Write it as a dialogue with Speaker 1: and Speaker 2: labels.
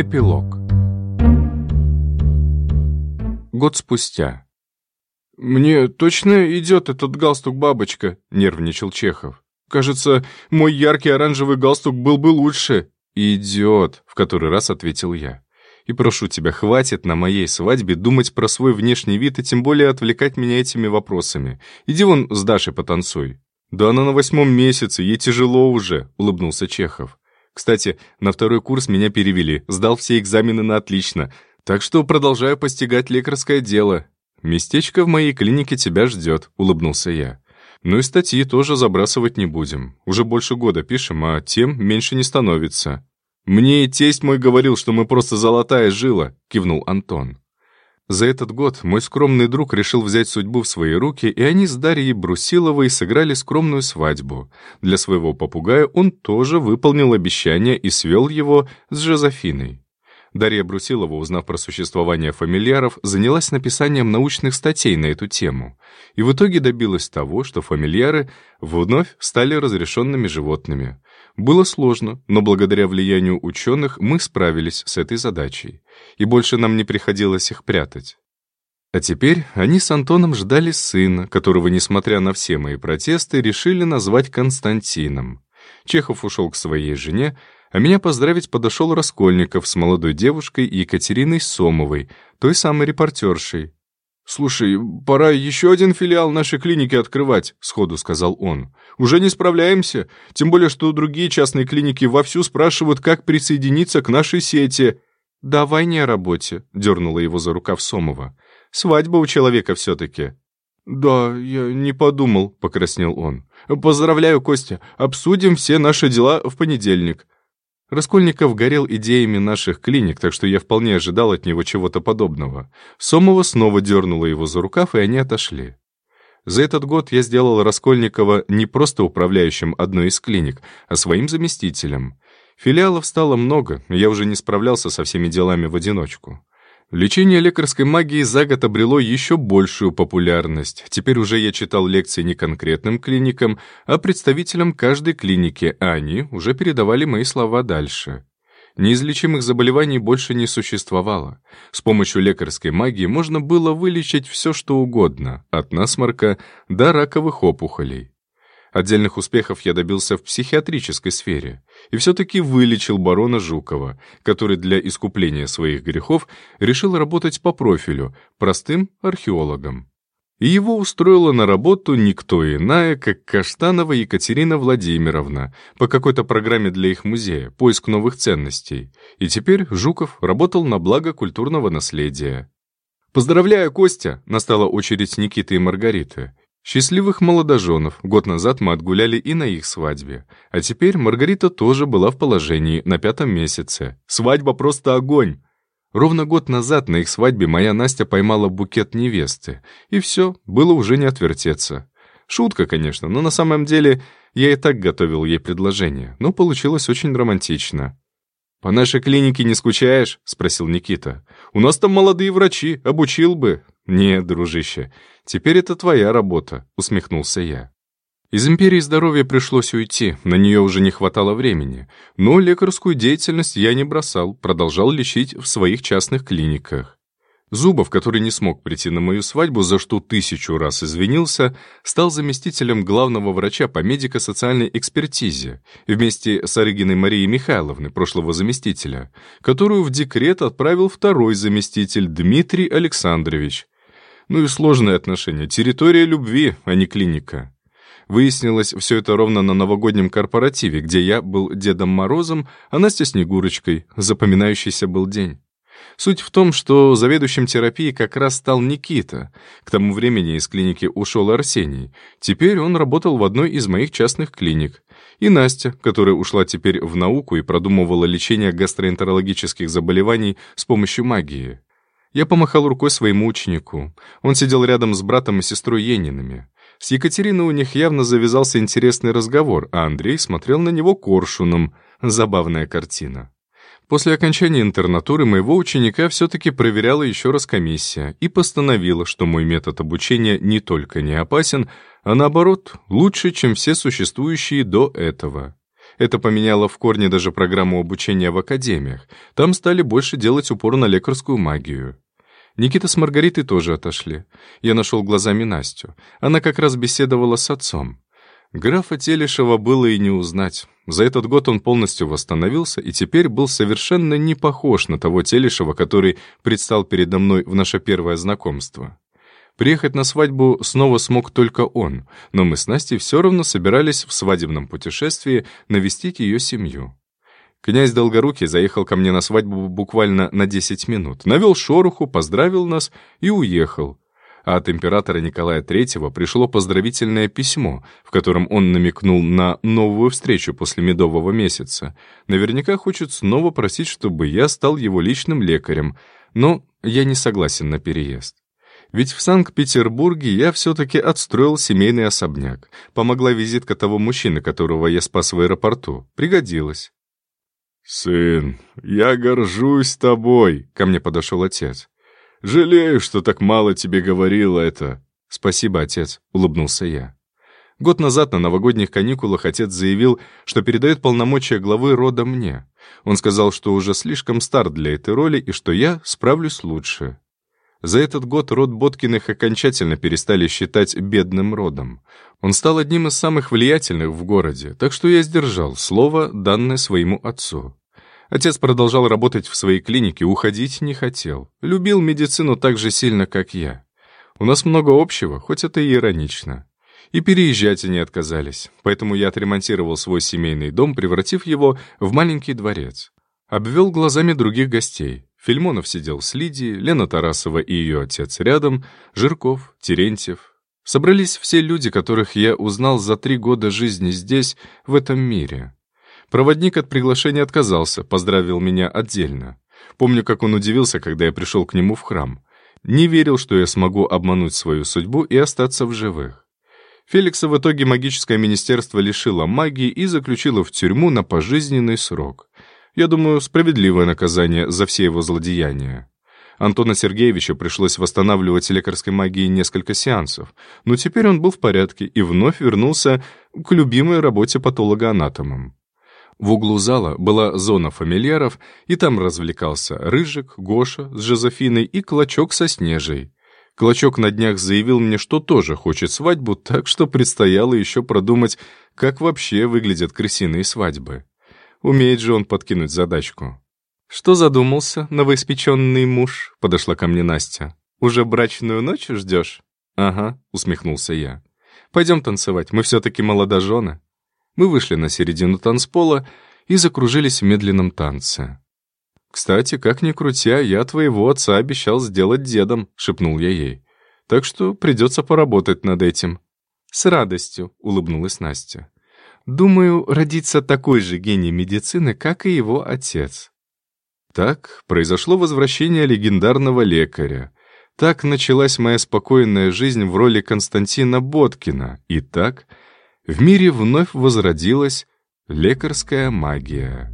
Speaker 1: Эпилог Год спустя.
Speaker 2: «Мне точно идет этот галстук-бабочка?» — нервничал Чехов. «Кажется, мой яркий оранжевый галстук был бы лучше».
Speaker 1: «Идет», — в который раз ответил я. «И прошу тебя, хватит на моей свадьбе думать про свой внешний вид и тем более отвлекать меня этими вопросами. Иди вон с Дашей потанцуй». «Да она на восьмом месяце, ей тяжело уже», — улыбнулся Чехов. «Кстати, на второй курс меня перевели, сдал все экзамены на отлично, так что продолжаю постигать лекарское дело. Местечко в моей клинике тебя ждет», — улыбнулся я. «Ну и статьи тоже забрасывать не будем. Уже больше года пишем, а тем меньше не становится». «Мне и тесть мой говорил, что мы просто золотая жила», — кивнул Антон. За этот год мой скромный друг решил взять судьбу в свои руки, и они с Дарьей Брусиловой сыграли скромную свадьбу. Для своего попугая он тоже выполнил обещание и свел его с Жозефиной. Дарья Брусилова, узнав про существование фамильяров, занялась написанием научных статей на эту тему, и в итоге добилась того, что фамильяры вновь стали разрешенными животными. Было сложно, но благодаря влиянию ученых мы справились с этой задачей, и больше нам не приходилось их прятать. А теперь они с Антоном ждали сына, которого, несмотря на все мои протесты, решили назвать Константином. Чехов ушел к своей жене, а меня поздравить подошел Раскольников с молодой девушкой Екатериной Сомовой, той самой репортершей.
Speaker 2: «Слушай, пора еще один филиал нашей клиники открывать», — сходу сказал он. «Уже не справляемся, тем более, что другие частные клиники вовсю спрашивают, как присоединиться к нашей сети».
Speaker 1: «Давай не о работе», — дернула его за рукав Сомова. «Свадьба у человека все-таки».
Speaker 2: «Да, я не подумал», — покраснел он. «Поздравляю, Костя, обсудим все наши дела в понедельник».
Speaker 1: Раскольников горел идеями наших клиник, так что я вполне ожидал от него чего-то подобного. Сомова снова дернула его за рукав, и они отошли. За этот год я сделал Раскольникова не просто управляющим одной из клиник, а своим заместителем. Филиалов стало много, я уже не справлялся со всеми делами в одиночку. Лечение лекарской магии за год обрело еще большую популярность. Теперь уже я читал лекции не конкретным клиникам, а представителям каждой клиники, а они уже передавали мои слова дальше. Неизлечимых заболеваний больше не существовало. С помощью лекарской магии можно было вылечить все, что угодно, от насморка до раковых опухолей. Отдельных успехов я добился в психиатрической сфере и все-таки вылечил барона Жукова, который для искупления своих грехов решил работать по профилю, простым археологом. И его устроила на работу никто иная, как Каштанова Екатерина Владимировна по какой-то программе для их музея «Поиск новых ценностей». И теперь Жуков работал на благо культурного наследия. «Поздравляю, Костя!» — настала очередь Никиты и Маргариты. Счастливых молодоженов год назад мы отгуляли и на их свадьбе. А теперь Маргарита тоже была в положении на пятом месяце. Свадьба просто огонь. Ровно год назад на их свадьбе моя Настя поймала букет невесты. И все, было уже не отвертеться. Шутка, конечно, но на самом деле я и так готовил ей предложение. Но получилось очень романтично. «По нашей клинике не скучаешь?» — спросил Никита. «У нас там молодые врачи, обучил бы». «Нет, дружище, теперь это твоя работа», — усмехнулся я. Из империи здоровья пришлось уйти, на нее уже не хватало времени. Но лекарскую деятельность я не бросал, продолжал лечить в своих частных клиниках. Зубов, который не смог прийти на мою свадьбу, за что тысячу раз извинился, стал заместителем главного врача по медико-социальной экспертизе вместе с Орыгиной Марией Михайловной, прошлого заместителя, которую в декрет отправил второй заместитель Дмитрий Александрович. Ну и сложные отношения, территория любви, а не клиника. Выяснилось все это ровно на новогоднем корпоративе, где я был Дедом Морозом, а Настя Снегурочкой. Запоминающийся был день. Суть в том, что заведующим терапией как раз стал Никита. К тому времени из клиники ушел Арсений. Теперь он работал в одной из моих частных клиник. И Настя, которая ушла теперь в науку и продумывала лечение гастроэнтерологических заболеваний с помощью магии. Я помахал рукой своему ученику. Он сидел рядом с братом и сестрой Ениными. С Екатериной у них явно завязался интересный разговор, а Андрей смотрел на него коршуном. Забавная картина. После окончания интернатуры моего ученика все-таки проверяла еще раз комиссия и постановила, что мой метод обучения не только не опасен, а наоборот, лучше, чем все существующие до этого. Это поменяло в корне даже программу обучения в академиях. Там стали больше делать упор на лекарскую магию. Никита с Маргаритой тоже отошли. Я нашел глазами Настю. Она как раз беседовала с отцом. Графа Телешева было и не узнать. За этот год он полностью восстановился и теперь был совершенно не похож на того Телешева, который предстал передо мной в наше первое знакомство. Приехать на свадьбу снова смог только он, но мы с Настей все равно собирались в свадебном путешествии навестить ее семью. Князь Долгорукий заехал ко мне на свадьбу буквально на 10 минут, навел шороху, поздравил нас и уехал а от императора Николая III пришло поздравительное письмо, в котором он намекнул на новую встречу после медового месяца. Наверняка хочет снова просить, чтобы я стал его личным лекарем, но я не согласен на переезд. Ведь в Санкт-Петербурге я все-таки отстроил семейный особняк. Помогла визитка того мужчины, которого я спас в аэропорту. Пригодилась.
Speaker 2: «Сын, я горжусь тобой», — ко мне подошел отец. Жалею, что так мало тебе говорила это».
Speaker 1: «Спасибо, отец», — улыбнулся я. Год назад на новогодних каникулах отец заявил, что передает полномочия главы рода мне. Он сказал, что уже слишком стар для этой роли и что я справлюсь лучше. За этот год род Боткиных окончательно перестали считать бедным родом. Он стал одним из самых влиятельных в городе, так что я сдержал слово, данное своему отцу. Отец продолжал работать в своей клинике, уходить не хотел. Любил медицину так же сильно, как я. У нас много общего, хоть это и иронично. И переезжать они отказались, поэтому я отремонтировал свой семейный дом, превратив его в маленький дворец. Обвел глазами других гостей. Фильмонов сидел с Лидией, Лена Тарасова и ее отец рядом, Жирков, Терентьев. Собрались все люди, которых я узнал за три года жизни здесь, в этом мире. Проводник от приглашения отказался, поздравил меня отдельно. Помню, как он удивился, когда я пришел к нему в храм. Не верил, что я смогу обмануть свою судьбу и остаться в живых. Феликса в итоге магическое министерство лишило магии и заключило в тюрьму на пожизненный срок. Я думаю, справедливое наказание за все его злодеяния. Антона Сергеевича пришлось восстанавливать лекарской магией несколько сеансов, но теперь он был в порядке и вновь вернулся к любимой работе патолога-анатомом. В углу зала была зона фамильяров, и там развлекался Рыжик, Гоша с Жозефиной и Клочок со Снежей. Клочок на днях заявил мне, что тоже хочет свадьбу, так что предстояло еще продумать, как вообще выглядят крысиные свадьбы. Умеет же он подкинуть задачку. «Что задумался, новоиспеченный муж?» — подошла ко мне Настя. «Уже брачную ночь ждешь?» «Ага», — усмехнулся я. «Пойдем танцевать, мы все-таки молодожены». Мы вышли на середину танцпола и закружились в медленном танце. «Кстати, как ни крутя, я твоего отца обещал сделать дедом», — шепнул я ей. «Так что придется поработать над этим». «С радостью», — улыбнулась Настя. «Думаю, родится такой же гений медицины, как и его отец». Так произошло возвращение легендарного лекаря. Так началась моя спокойная жизнь в роли Константина Боткина. И так в мире вновь возродилась лекарская магия.